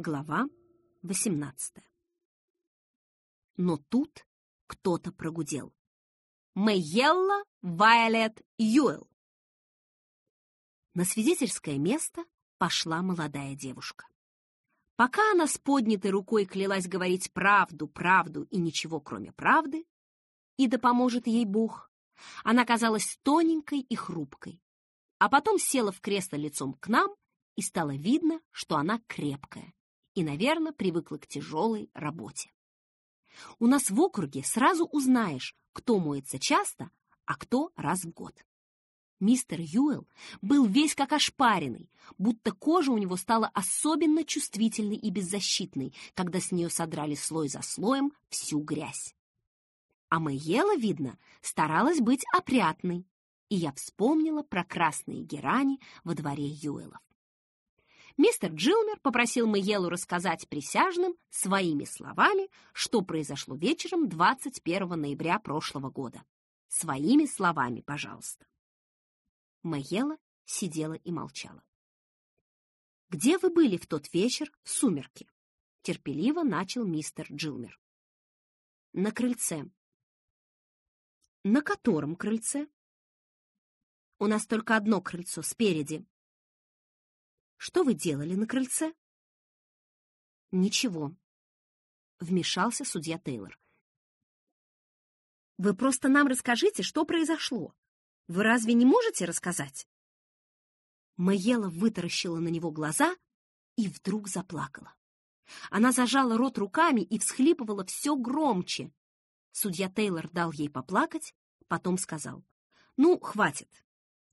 Глава 18 Но тут кто-то прогудел. Мэйелла Вайолет Юэл. На свидетельское место пошла молодая девушка. Пока она с поднятой рукой клялась говорить правду, правду и ничего, кроме правды, и да поможет ей Бог, она казалась тоненькой и хрупкой, а потом села в кресло лицом к нам, и стало видно, что она крепкая и, наверное, привыкла к тяжелой работе. У нас в округе сразу узнаешь, кто моется часто, а кто раз в год. Мистер Юэл был весь как ошпаренный, будто кожа у него стала особенно чувствительной и беззащитной, когда с нее содрали слой за слоем всю грязь. А Мэйела, видно, старалась быть опрятной, и я вспомнила про красные герани во дворе Юэлов мистер Джилмер попросил Мэйелу рассказать присяжным своими словами, что произошло вечером 21 ноября прошлого года. Своими словами, пожалуйста. Мэйела сидела и молчала. «Где вы были в тот вечер в сумерки?» — терпеливо начал мистер Джилмер. «На крыльце». «На котором крыльце?» «У нас только одно крыльцо, спереди», что вы делали на крыльце?» «Ничего», — вмешался судья Тейлор. «Вы просто нам расскажите, что произошло. Вы разве не можете рассказать?» Маела вытаращила на него глаза и вдруг заплакала. Она зажала рот руками и всхлипывала все громче. Судья Тейлор дал ей поплакать, потом сказал, «Ну, хватит.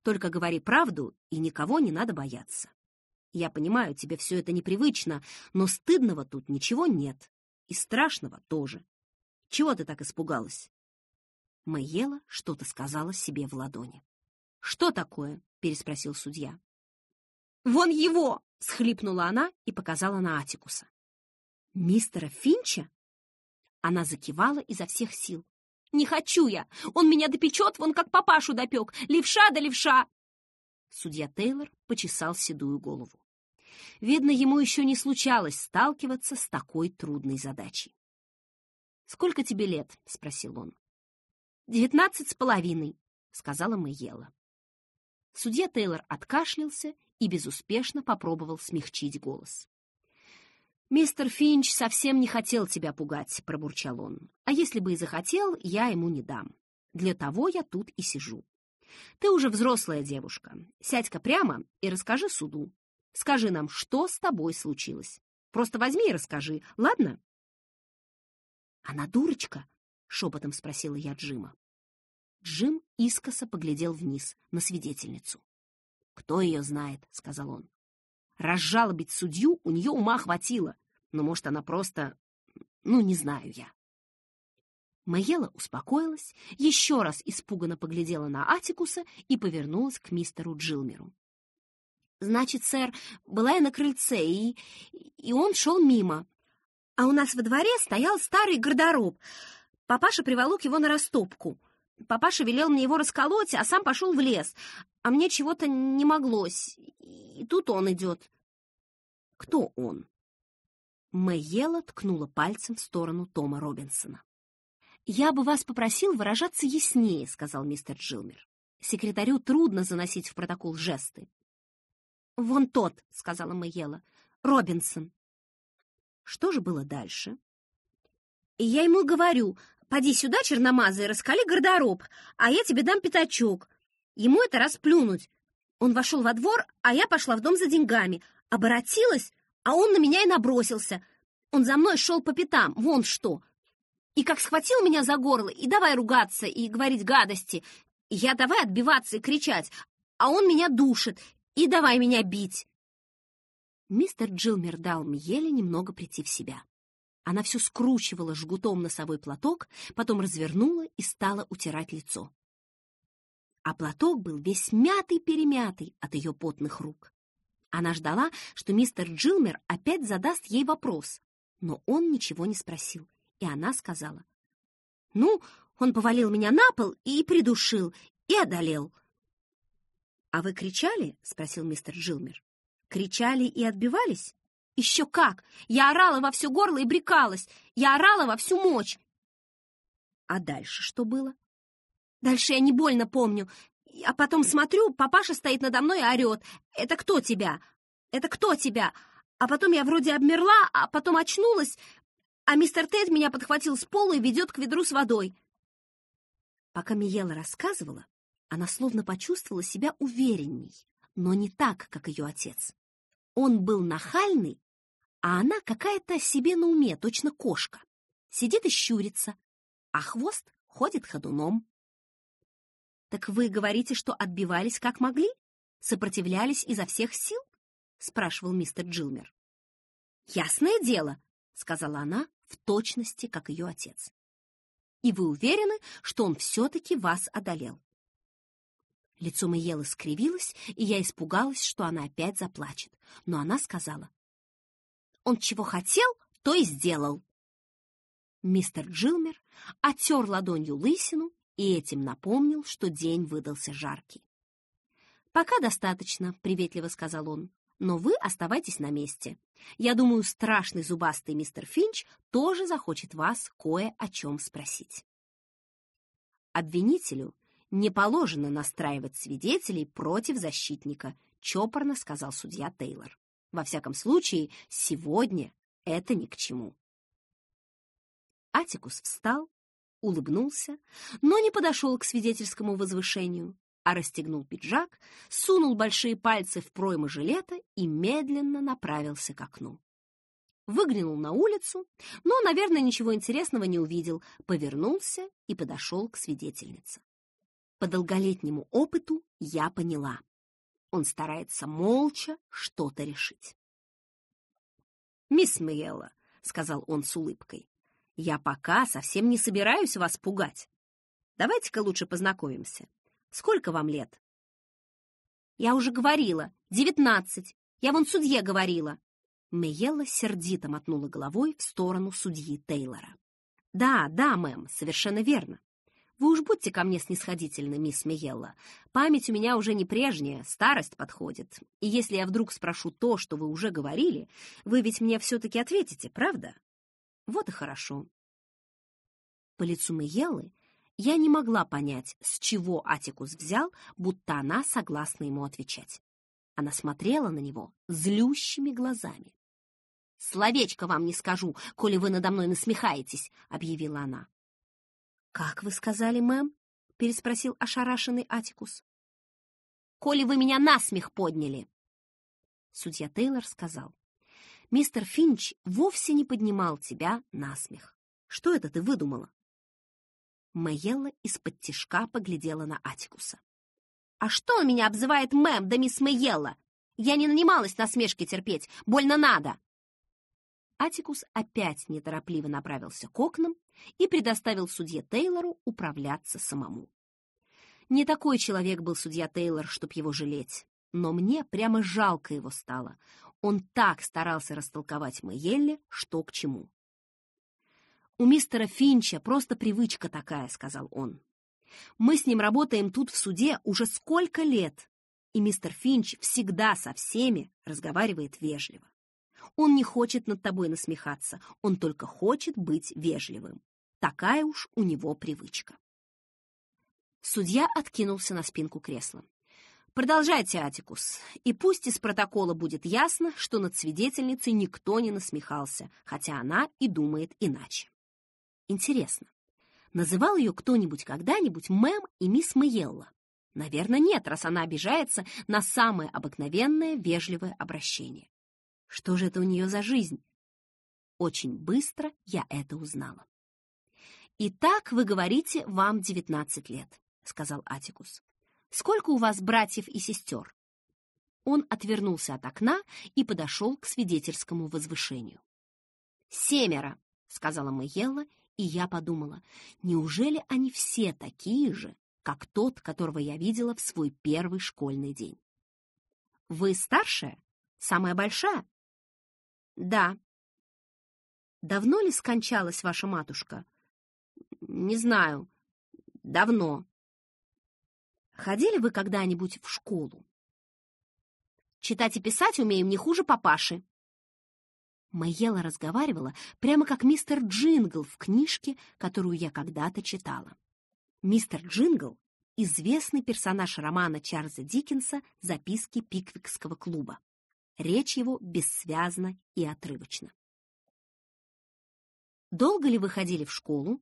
Только говори правду, и никого не надо бояться. Я понимаю, тебе все это непривычно, но стыдного тут ничего нет. И страшного тоже. Чего ты так испугалась?» Мэйела что-то сказала себе в ладони. «Что такое?» — переспросил судья. «Вон его!» — схлипнула она и показала на Атикуса. «Мистера Финча?» Она закивала изо всех сил. «Не хочу я! Он меня допечет, вон как папашу допек! Левша да левша!» Судья Тейлор почесал седую голову. Видно, ему еще не случалось сталкиваться с такой трудной задачей. «Сколько тебе лет?» — спросил он. «Девятнадцать с половиной», — сказала Мэйела. Судья Тейлор откашлялся и безуспешно попробовал смягчить голос. «Мистер Финч совсем не хотел тебя пугать», — пробурчал он. «А если бы и захотел, я ему не дам. Для того я тут и сижу. Ты уже взрослая девушка. Сядь-ка прямо и расскажи суду, Скажи нам, что с тобой случилось. Просто возьми и расскажи, ладно?» «Она дурочка?» — шепотом спросила я Джима. Джим искоса поглядел вниз на свидетельницу. «Кто ее знает?» — сказал он. «Разжалобить судью у нее ума хватило, но, может, она просто... Ну, не знаю я». Майела успокоилась, еще раз испуганно поглядела на Атикуса и повернулась к мистеру Джилмеру. Значит, сэр, была я на крыльце, и, и он шел мимо. А у нас во дворе стоял старый гардероб. Папаша приволок его на растопку. Папаша велел мне его расколоть, а сам пошел в лес. А мне чего-то не моглось. И тут он идет. Кто он? Мэйела ткнула пальцем в сторону Тома Робинсона. «Я бы вас попросил выражаться яснее», — сказал мистер Джилмер. «Секретарю трудно заносить в протокол жесты. «Вон тот», — сказала Мэйела, — «Робинсон». Что же было дальше? И я ему говорю, поди сюда, черномазый, раскали гардероб, а я тебе дам пятачок. Ему это расплюнуть. Он вошел во двор, а я пошла в дом за деньгами. Оборотилась, а он на меня и набросился. Он за мной шел по пятам, вон что. И как схватил меня за горло, и давай ругаться, и говорить гадости. Я давай отбиваться и кричать, а он меня душит, и давай меня бить!» Мистер Джилмер дал Мьеле немного прийти в себя. Она все скручивала жгутом носовой платок, потом развернула и стала утирать лицо. А платок был весь мятый-перемятый от ее потных рук. Она ждала, что мистер Джилмер опять задаст ей вопрос, но он ничего не спросил, и она сказала, «Ну, он повалил меня на пол и придушил, и одолел». «А вы кричали?» — спросил мистер Джилмер. «Кричали и отбивались?» Еще как! Я орала во все горло и брекалась. Я орала во всю мочь. А дальше что было? Дальше я не больно помню. А потом смотрю, папаша стоит надо мной и орет. «Это кто тебя? Это кто тебя?» А потом я вроде обмерла, а потом очнулась, а мистер Тейт меня подхватил с пола и ведет к ведру с водой. Пока Миела рассказывала, она словно почувствовала себя уверенней, но не так, как ее отец. Он был нахальный, а она какая-то себе на уме, точно кошка. Сидит и щурится, а хвост ходит ходуном. «Так вы говорите, что отбивались как могли? Сопротивлялись изо всех сил?» — спрашивал мистер Джилмер. «Ясное дело», — сказала она, в точности, как ее отец. «И вы уверены, что он все-таки вас одолел?» Лицо Мэйелы скривилось, и я испугалась, что она опять заплачет. Но она сказала, «Он чего хотел, то и сделал». Мистер Джилмер оттер ладонью лысину и этим напомнил, что день выдался жаркий. «Пока достаточно», — приветливо сказал он но вы оставайтесь на месте. Я думаю, страшный зубастый мистер Финч тоже захочет вас кое о чем спросить. Обвинителю не положено настраивать свидетелей против защитника, чопорно сказал судья Тейлор. Во всяком случае, сегодня это ни к чему. Атикус встал, улыбнулся, но не подошел к свидетельскому возвышению, а расстегнул пиджак, сунул большие пальцы в проймы жилета и медленно направился к окну. Выглянул на улицу, но, наверное, ничего интересного не увидел, повернулся и подошел к свидетельнице. По долголетнему опыту я поняла. Он старается молча что-то решить. «Мисс Миелла», — сказал он с улыбкой, — «я пока совсем не собираюсь вас пугать. Давайте-ка лучше познакомимся. Сколько вам лет?» «Я уже говорила. Девятнадцать. Я вон судье говорила». Мейелла сердито мотнула головой в сторону судьи Тейлора. «Да, да, мэм, совершенно верно. Вы уж будьте ко мне снисходительны, мисс Мейелла. Память у меня уже не прежняя, старость подходит. И если я вдруг спрошу то, что вы уже говорили, вы ведь мне все-таки ответите, правда? Вот и хорошо». По лицу Мейеллы я не могла понять, с чего Атикус взял, будто она согласна ему отвечать. Она смотрела на него злющими глазами. «Словечко вам не скажу, коли вы надо мной насмехаетесь», — объявила она. «Как вы сказали, мэм?» — переспросил ошарашенный Атикус. «Коли вы меня насмех подняли!» Судья Тейлор сказал. «Мистер Финч вовсе не поднимал тебя на смех. Что это ты выдумала? Мэйелла из-под тишка поглядела на Атикуса. «А что он меня обзывает мэм, да мисс Мэйелла? Я не нанималась насмешки терпеть, больно надо!» Атикус опять неторопливо направился к окнам и предоставил судье Тейлору управляться самому. Не такой человек был судья Тейлор, чтоб его жалеть, но мне прямо жалко его стало. Он так старался растолковать Мэйелле, что к чему. «У мистера Финча просто привычка такая», — сказал он. «Мы с ним работаем тут в суде уже сколько лет, и мистер Финч всегда со всеми разговаривает вежливо. Он не хочет над тобой насмехаться, он только хочет быть вежливым. Такая уж у него привычка». Судья откинулся на спинку кресла. «Продолжайте, Атикус, и пусть из протокола будет ясно, что над свидетельницей никто не насмехался, хотя она и думает иначе». Интересно, называл ее кто-нибудь когда-нибудь мэм и мисс Мэйелла? Наверное, нет, раз она обижается на самое обыкновенное вежливое обращение. Что же это у нее за жизнь? Очень быстро я это узнала. «Итак, вы говорите, вам 19 лет», — сказал Атикус. «Сколько у вас братьев и сестер?» Он отвернулся от окна и подошел к свидетельскому возвышению. «Семеро», — сказала Мэйелла и я подумала, неужели они все такие же, как тот, которого я видела в свой первый школьный день? Вы старшая? Самая большая? Да. Давно ли скончалась ваша матушка? Не знаю. Давно. Ходили вы когда-нибудь в школу? Читать и писать умеем не хуже папаши. Майела разговаривала прямо как мистер Джингл в книжке, которую я когда-то читала. Мистер Джингл — известный персонаж романа Чарльза Диккенса «Записки Пиквикского клуба». Речь его бессвязна и отрывочна. Долго ли вы ходили в школу?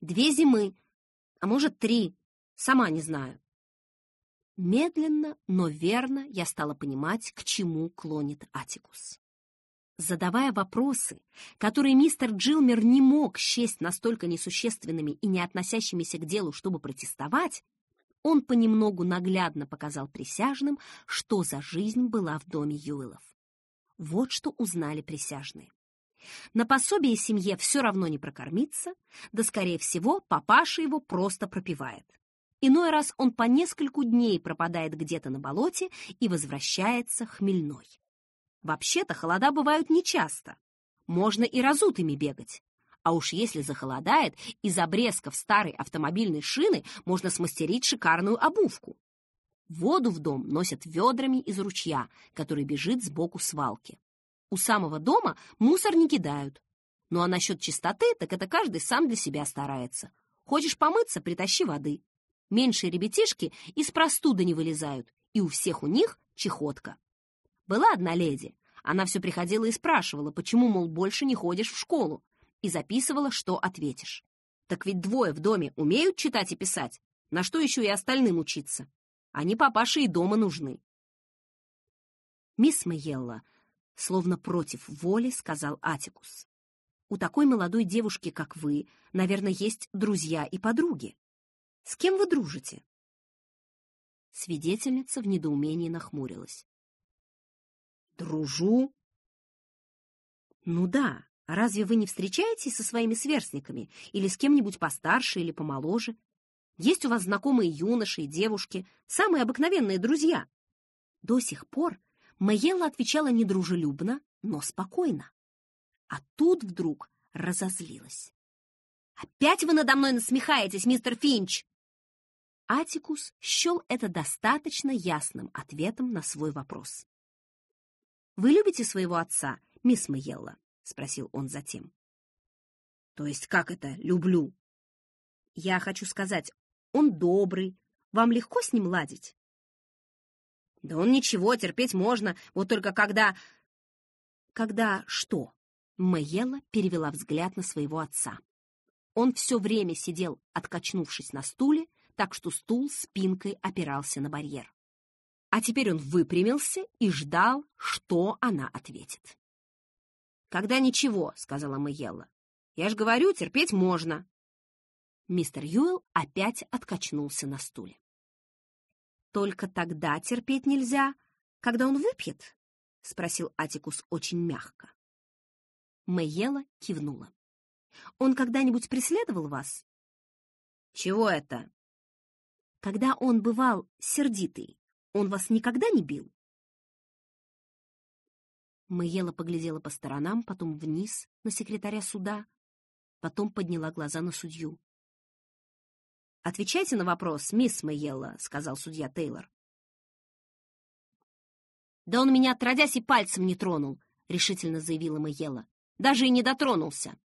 Две зимы, а может, три, сама не знаю. Медленно, но верно я стала понимать, к чему клонит Атикус. Задавая вопросы, которые мистер Джилмер не мог счесть настолько несущественными и не относящимися к делу, чтобы протестовать, он понемногу наглядно показал присяжным, что за жизнь была в доме Юэлов. Вот что узнали присяжные. На пособие семье все равно не прокормиться, да, скорее всего, папаша его просто пропивает. Иной раз он по нескольку дней пропадает где-то на болоте и возвращается хмельной. Вообще-то холода бывают нечасто. Можно и разутыми бегать. А уж если захолодает, из обрезков старой автомобильной шины можно смастерить шикарную обувку. Воду в дом носят ведрами из ручья, который бежит сбоку свалки. У самого дома мусор не кидают. Ну а насчет чистоты, так это каждый сам для себя старается. Хочешь помыться, притащи воды. Меньшие ребятишки из простуды не вылезают, и у всех у них чехотка. Была одна леди. Она все приходила и спрашивала, почему, мол, больше не ходишь в школу и записывала, что ответишь. Так ведь двое в доме умеют читать и писать, на что еще и остальным учиться. Они папаше и дома нужны. Мисс Мэйелла, словно против воли, сказал Атикус. У такой молодой девушки, как вы, наверное, есть друзья и подруги. С кем вы дружите? Свидетельница в недоумении нахмурилась. Дружу? Ну да, Разве вы не встречаетесь со своими сверстниками или с кем-нибудь постарше или помоложе? Есть у вас знакомые юноши и девушки, самые обыкновенные друзья. До сих пор Мэйелла отвечала недружелюбно, но спокойно. А тут вдруг разозлилась. «Опять вы надо мной насмехаетесь, мистер Финч!» Атикус счел это достаточно ясным ответом на свой вопрос. «Вы любите своего отца, мисс Мэйелла?» — спросил он затем. «То есть как это «люблю»?» «Я хочу сказать, он добрый. Вам легко с ним ладить?» «Да он ничего, терпеть можно, вот только когда...» «Когда что?» Мэйела перевела взгляд на своего отца. Он все время сидел, откачнувшись на стуле, так что стул спинкой опирался на барьер. А теперь он выпрямился и ждал, что она ответит. «Когда ничего», — сказала Мэйелла. «Я ж говорю, терпеть можно». Мистер Юэлл опять откачнулся на стуле. «Только тогда терпеть нельзя, когда он выпьет?» — спросил Атикус очень мягко. Мэйела кивнула. «Он когда-нибудь преследовал вас?» «Чего это?» «Когда он бывал сердитый, он вас никогда не бил?» Мэйела поглядела по сторонам, потом вниз на секретаря суда, потом подняла глаза на судью. «Отвечайте на вопрос, мисс Мэйелла», — сказал судья Тейлор. «Да он меня отродясь и пальцем не тронул», — решительно заявила Мэйелла. «Даже и не дотронулся».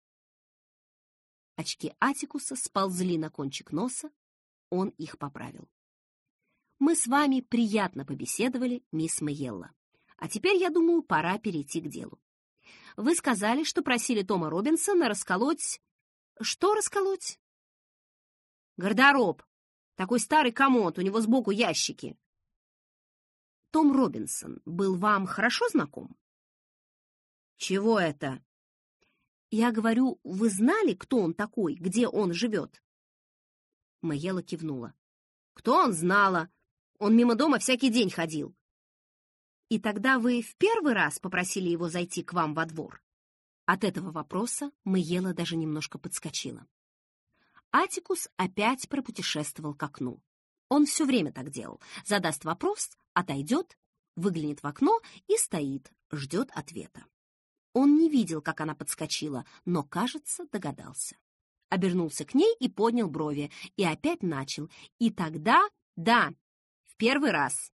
Очки Атикуса сползли на кончик носа, он их поправил. «Мы с вами приятно побеседовали, мисс Мэйелла. А теперь, я думаю, пора перейти к делу. Вы сказали, что просили Тома Робинсона расколоть... Что расколоть? Гардероб. Такой старый комод, у него сбоку ящики. Том Робинсон был вам хорошо знаком? Чего это? Я говорю, вы знали, кто он такой, где он живет? Мэйела кивнула. Кто он знала? Он мимо дома всякий день ходил. И тогда вы в первый раз попросили его зайти к вам во двор? От этого вопроса Мэйела даже немножко подскочила. Атикус опять пропутешествовал к окну. Он все время так делал. Задаст вопрос, отойдет, выглянет в окно и стоит, ждет ответа. Он не видел, как она подскочила, но, кажется, догадался. Обернулся к ней и поднял брови, и опять начал. И тогда, да, в первый раз.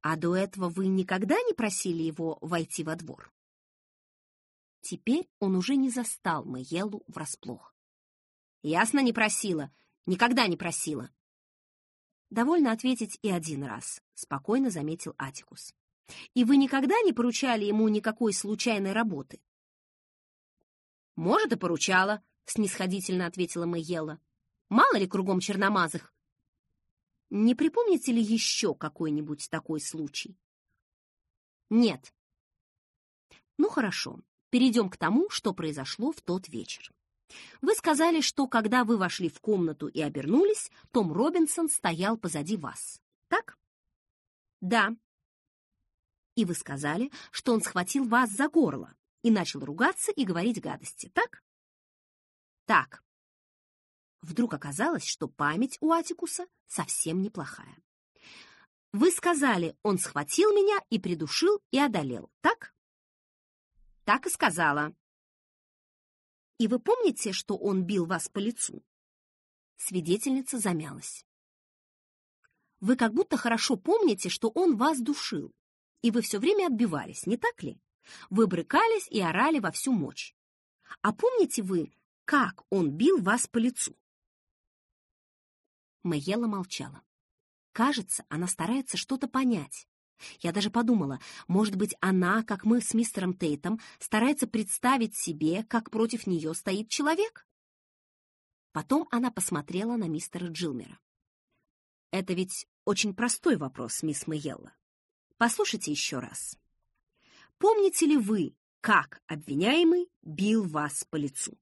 А до этого вы никогда не просили его войти во двор? Теперь он уже не застал Мэелу врасплох. «Ясно, не просила. Никогда не просила». «Довольно ответить и один раз», — спокойно заметил Атикус. «И вы никогда не поручали ему никакой случайной работы?» «Может, и поручала», — снисходительно ответила Мэйела. «Мало ли кругом черномазых». «Не припомните ли еще какой-нибудь такой случай?» «Нет». «Ну, хорошо. Перейдем к тому, что произошло в тот вечер. Вы сказали, что когда вы вошли в комнату и обернулись, Том Робинсон стоял позади вас. Так? Да. И вы сказали, что он схватил вас за горло и начал ругаться и говорить гадости, так? Так. Вдруг оказалось, что память у Атикуса совсем неплохая. Вы сказали, он схватил меня и придушил и одолел, так? Так и сказала. И вы помните, что он бил вас по лицу? Свидетельница замялась. Вы как будто хорошо помните, что он вас душил, и вы все время отбивались, не так ли? Вы брыкались и орали во всю мощь. А помните вы, как он бил вас по лицу? Мэйела молчала. Кажется, она старается что-то понять. Я даже подумала, может быть, она, как мы с мистером Тейтом, старается представить себе, как против нее стоит человек? Потом она посмотрела на мистера Джилмера. Это ведь очень простой вопрос, мисс Мэйелла. Послушайте еще раз. Помните ли вы, как обвиняемый бил вас по лицу?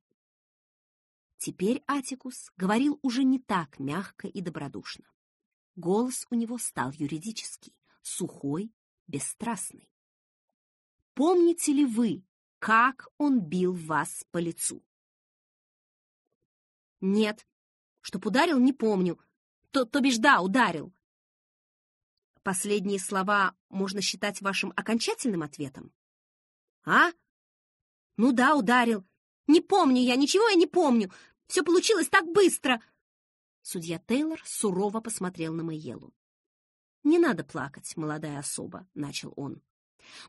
Теперь Атикус говорил уже не так мягко и добродушно. Голос у него стал юридический сухой, бесстрастный. Помните ли вы, как он бил вас по лицу? Нет, чтоб ударил, не помню. То, то бишь, да, ударил. Последние слова можно считать вашим окончательным ответом? А? Ну да, ударил. Не помню я, ничего я не помню. Все получилось так быстро. Судья Тейлор сурово посмотрел на Мэйелу. «Не надо плакать, молодая особа», — начал он.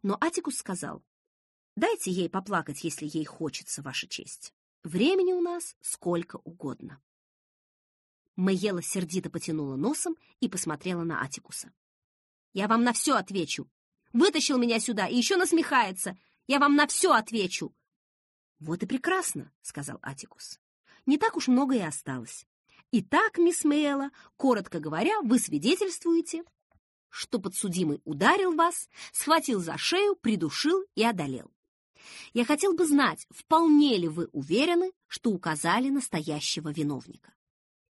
Но Атикус сказал, «Дайте ей поплакать, если ей хочется, Ваша честь. Времени у нас сколько угодно». Мэйела сердито потянула носом и посмотрела на Атикуса. «Я вам на все отвечу. Вытащил меня сюда и еще насмехается. Я вам на все отвечу». «Вот и прекрасно», — сказал Атикус. «Не так уж много и осталось. Итак, мисс Мэйела, коротко говоря, вы свидетельствуете, что подсудимый ударил вас, схватил за шею, придушил и одолел. Я хотел бы знать, вполне ли вы уверены, что указали настоящего виновника.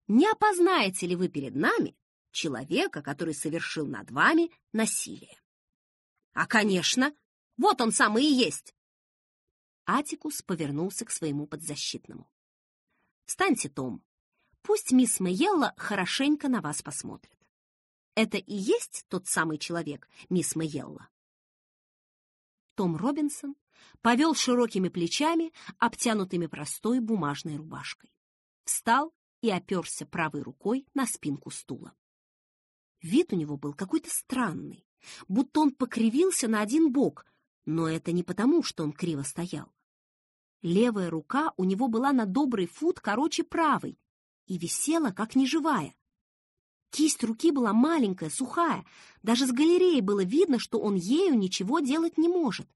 Не опознаете ли вы перед нами человека, который совершил над вами насилие? А, конечно, вот он самый и есть. Атикус повернулся к своему подзащитному. «Встаньте, Том. Пусть мисс Мэйелла хорошенько на вас посмотрит. Это и есть тот самый человек, мисс Мэйелла?» Том Робинсон повел широкими плечами, обтянутыми простой бумажной рубашкой. Встал и оперся правой рукой на спинку стула. Вид у него был какой-то странный, будто он покривился на один бок, но это не потому, что он криво стоял. Левая рука у него была на добрый фут короче правой и висела, как неживая. Кисть руки была маленькая, сухая. Даже с галереи было видно, что он ею ничего делать не может.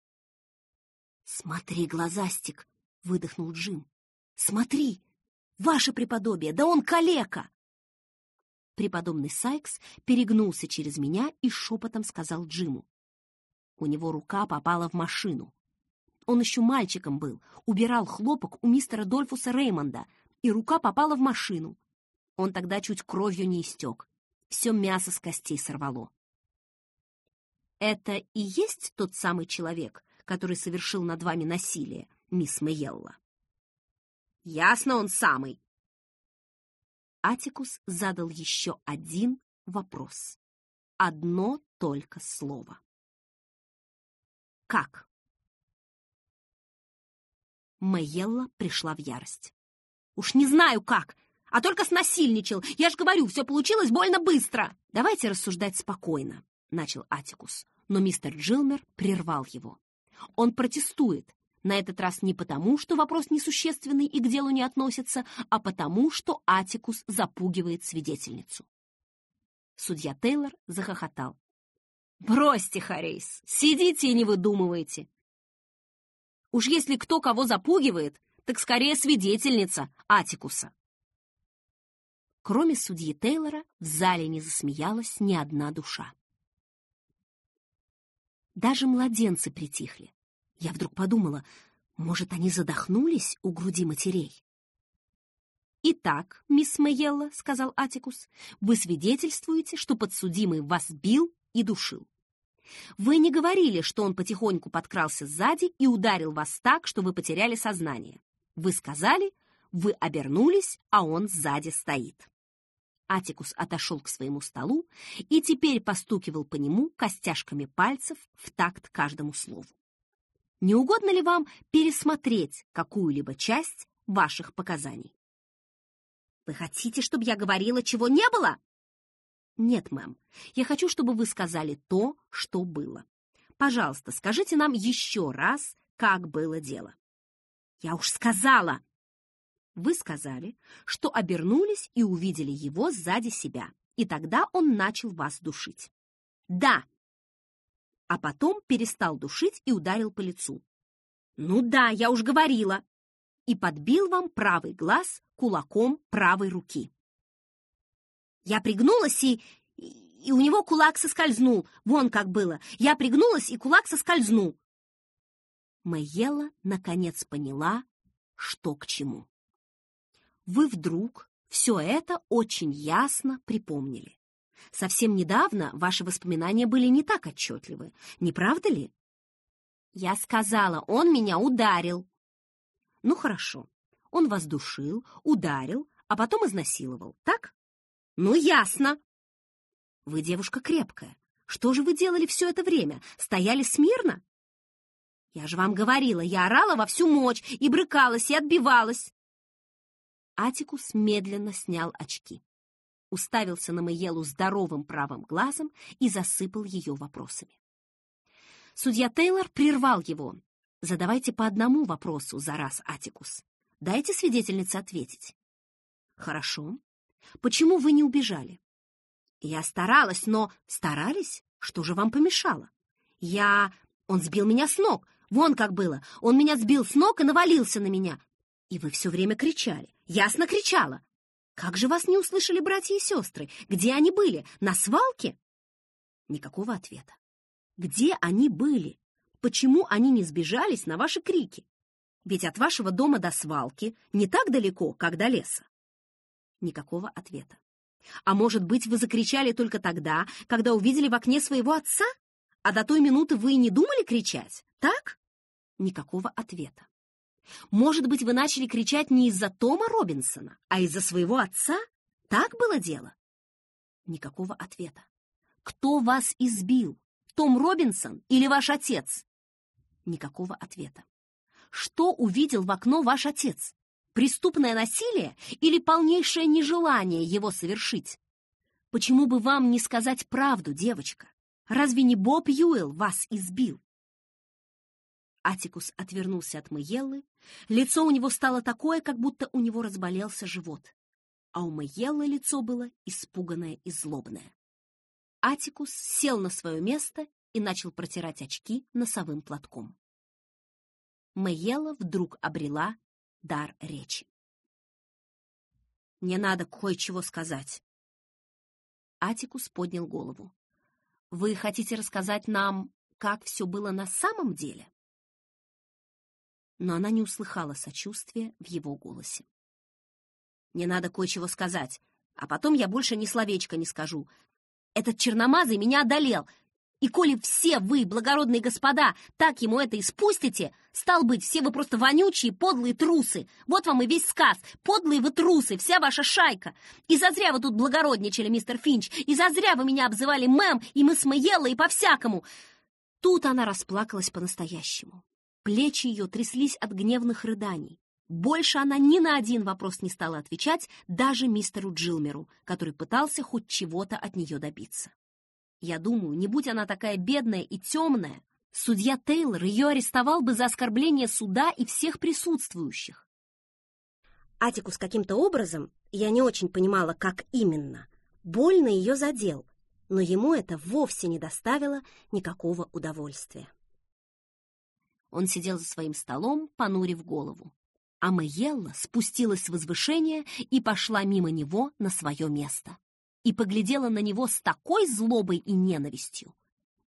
«Смотри, глазастик!» — выдохнул Джим. «Смотри! Ваше преподобие! Да он калека!» Преподобный Сайкс перегнулся через меня и шепотом сказал Джиму. У него рука попала в машину. Он еще мальчиком был, убирал хлопок у мистера Дольфуса Реймонда, и рука попала в машину. Он тогда чуть кровью не истек. Все мясо с костей сорвало. Это и есть тот самый человек, который совершил над вами насилие, мисс Мэйелла? Ясно, он самый. Атикус задал еще один вопрос. Одно только слово. Как? Мэйелла пришла в ярость. «Уж не знаю как! а только снасильничал. Я ж говорю, все получилось больно быстро. Давайте рассуждать спокойно, начал Атикус, но мистер Джилмер прервал его. Он протестует. На этот раз не потому, что вопрос несущественный и к делу не относится, а потому, что Атикус запугивает свидетельницу. Судья Тейлор захохотал. «Бросьте, Харейс, сидите и не выдумывайте. Уж если кто кого запугивает, так скорее свидетельница Атикуса». Кроме судьи Тейлора, в зале не засмеялась ни одна душа. Даже младенцы притихли. Я вдруг подумала, может, они задохнулись у груди матерей? «Итак, мисс Мэйелла», — сказал Атикус, — «вы свидетельствуете, что подсудимый вас бил и душил. Вы не говорили, что он потихоньку подкрался сзади и ударил вас так, что вы потеряли сознание. Вы сказали, вы обернулись, а он сзади стоит». Атикус отошел к своему столу и теперь постукивал по нему костяшками пальцев в такт каждому слову. Не угодно ли вам пересмотреть какую-либо часть ваших показаний? Вы хотите, чтобы я говорила, чего не было? Нет, мэм. Я хочу, чтобы вы сказали то, что было. Пожалуйста, скажите нам еще раз, как было дело. Я уж сказала. Вы сказали, что обернулись и увидели его сзади себя, и тогда он начал вас душить. Да, а потом перестал душить и ударил по лицу. «Ну да, я уж говорила!» И подбил вам правый глаз кулаком правой руки. Я пригнулась и... и у него кулак соскользнул. Вон как было. Я пригнулась, и кулак соскользнул. Мэйела наконец поняла, что к чему. Вы вдруг все это очень ясно припомнили. Совсем недавно ваши воспоминания были не так отчетливы, не правда ли? Я сказала, он меня ударил. Ну хорошо, он вас душил, ударил, а потом изнасиловал, так? Ну ясно. Вы девушка крепкая. Что же вы делали все это время? Стояли смирно? Я же вам говорила, я орала во всю мочь и брыкалась, и отбивалась. Атикус медленно снял очки уставился на Мэйелу здоровым правым глазом и засыпал ее вопросами. Судья Тейлор прервал его. «Задавайте по одному вопросу за раз, Атикус. Дайте свидетельнице ответить». «Хорошо. Почему вы не убежали?» «Я старалась, но...» «Старались? Что же вам помешало?» «Я... Он сбил меня с ног. Вон как было. Он меня сбил с ног и навалился на меня. И вы все время кричали. Ясно кричала. Как же вас не услышали братья и сестры? Где они были? На свалке? Никакого ответа. Где они были? Почему они не сбежались на ваши крики? Ведь от вашего дома до свалки не так далеко, как до леса. Никакого ответа. А может быть, вы закричали только тогда, когда увидели в окне своего отца? А до той минуты вы и не думали кричать, так? Никакого ответа. Может быть, вы начали кричать не из-за Тома Робинсона, а из-за своего отца? Так было дело? Никакого ответа. Кто вас избил? Том Робинсон или ваш отец? Никакого ответа. Что увидел в окно ваш отец? Преступное насилие или полнейшее нежелание его совершить? Почему бы вам не сказать правду, девочка? Разве не Боб Юэлл вас избил? Атикус отвернулся от Мэйеллы. Лицо у него стало такое, как будто у него разболелся живот. А у Мэйеллы лицо было испуганное и злобное. Атикус сел на свое место и начал протирать очки носовым платком. Мэйелла вдруг обрела дар речи. «Мне надо кое-чего сказать». Атикус поднял голову. «Вы хотите рассказать нам, как все было на самом деле?» но она не услыхала сочувствия в его голосе. «Мне надо кое-чего сказать, а потом я больше ни словечка не скажу. Этот черномазый меня одолел, и коли все вы, благородные господа, так ему это испустите, стал быть, все вы просто вонючие, подлые трусы. Вот вам и весь сказ. Подлые вы трусы, вся ваша шайка. И зазря вы тут благородничали, мистер Финч, и зазря вы меня обзывали мэм, и мы с Мэйелло, и по-всякому. Тут она расплакалась по-настоящему. Плечи ее тряслись от гневных рыданий. Больше она ни на один вопрос не стала отвечать даже мистеру Джилмеру, который пытался хоть чего-то от нее добиться. Я думаю, не будь она такая бедная и темная, судья Тейлор ее арестовал бы за оскорбление суда и всех присутствующих. Атикус каким-то образом, я не очень понимала, как именно, больно ее задел, но ему это вовсе не доставило никакого удовольствия. Он сидел за своим столом, понурив голову. А Мэйелла спустилась с возвышения и пошла мимо него на свое место. И поглядела на него с такой злобой и ненавистью.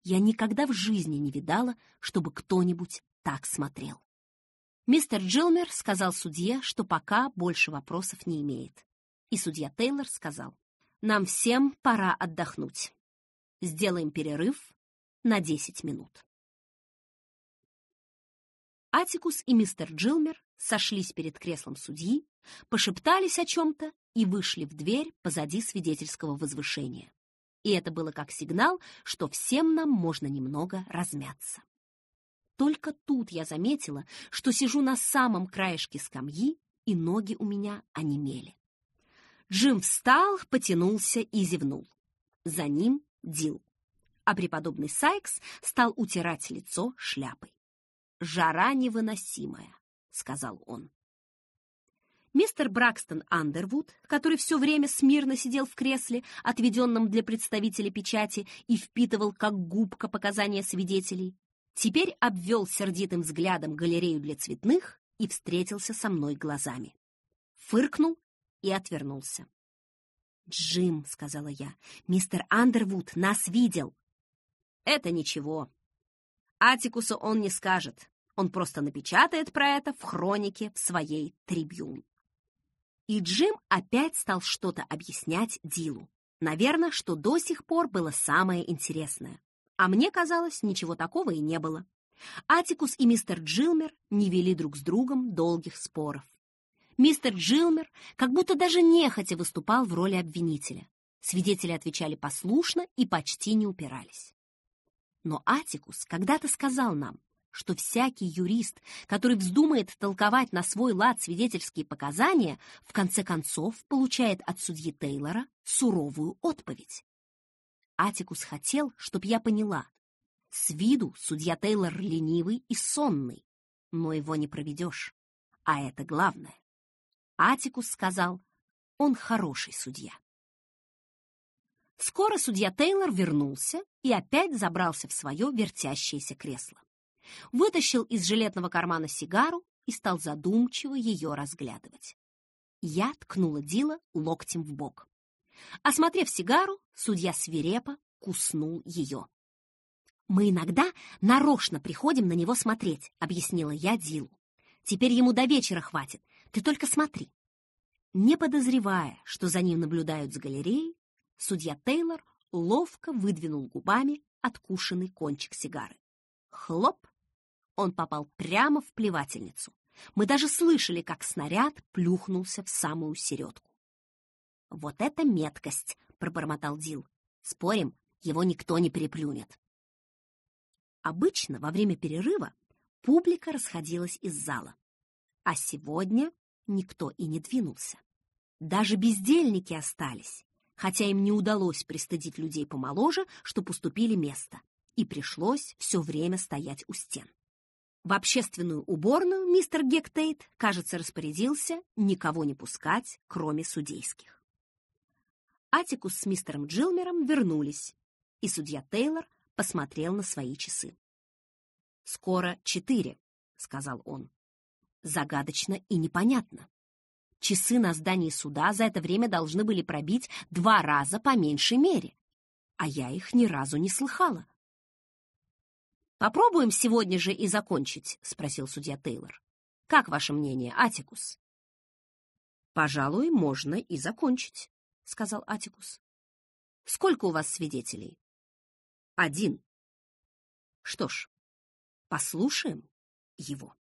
Я никогда в жизни не видала, чтобы кто-нибудь так смотрел. Мистер Джилмер сказал судье, что пока больше вопросов не имеет. И судья Тейлор сказал, нам всем пора отдохнуть. Сделаем перерыв на 10 минут. Атикус и мистер Джилмер сошлись перед креслом судьи, пошептались о чем-то и вышли в дверь позади свидетельского возвышения. И это было как сигнал, что всем нам можно немного размяться. Только тут я заметила, что сижу на самом краешке скамьи, и ноги у меня онемели. Джим встал, потянулся и зевнул. За ним Дил. А преподобный Сайкс стал утирать лицо шляпой. «Жара невыносимая», — сказал он. Мистер Бракстон Андервуд, который все время смирно сидел в кресле, отведенном для представителя печати, и впитывал как губка показания свидетелей, теперь обвел сердитым взглядом галерею для цветных и встретился со мной глазами. Фыркнул и отвернулся. «Джим», — сказала я, — «мистер Андервуд нас видел». «Это ничего. Атикусу он не скажет. Он просто напечатает про это в хронике в своей трибюн». И Джим опять стал что-то объяснять Дилу. Наверное, что до сих пор было самое интересное. А мне казалось, ничего такого и не было. Атикус и мистер Джилмер не вели друг с другом долгих споров. Мистер Джилмер как будто даже нехотя выступал в роли обвинителя. Свидетели отвечали послушно и почти не упирались. Но Атикус когда-то сказал нам, что всякий юрист, который вздумает толковать на свой лад свидетельские показания, в конце концов получает от судьи Тейлора суровую отповедь. Атикус хотел, чтоб я поняла. С виду судья Тейлор ленивый и сонный, но его не проведешь. А это главное. Атикус сказал, он хороший судья. Скоро судья Тейлор вернулся и опять забрался в свое вертящееся кресло. Вытащил из жилетного кармана сигару и стал задумчиво ее разглядывать. Я ткнула Дила локтем в бок. Осмотрев сигару, судья свирепо куснул ее. «Мы иногда нарочно приходим на него смотреть», — объяснила я Дилу. «Теперь ему до вечера хватит, ты только смотри. Не подозревая, что за ним наблюдают с галереи, судья Тейлор ловко выдвинул губами откушенный кончик сигары. Хлоп! Он попал прямо в плевательницу. Мы даже слышали, как снаряд плюхнулся в самую середку. «Вот это меткость!» — пробормотал Дил. «Спорим, его никто не переплюнет». Обычно во время перерыва публика расходилась из зала. А сегодня никто и не двинулся. Даже бездельники остались, хотя им не удалось пристыдить людей помоложе, что поступили место, и пришлось все время стоять у стен. В общественную уборную мистер Гектейт, кажется, распорядился никого не пускать, кроме судейских. Атикус с мистером Джилмером вернулись, и судья Тейлор посмотрел на свои часы. «Скоро четыре», — сказал он загадочно и непонятно. Часы на здании суда за это время должны были пробить два раза по меньшей мере, а я их ни разу не слыхала. «Попробуем сегодня же и закончить?» — спросил судья Тейлор. «Как ваше мнение, Атикус?» «Пожалуй, можно и закончить», — сказал Атикус. «Сколько у вас свидетелей?» «Один». «Что ж, послушаем его».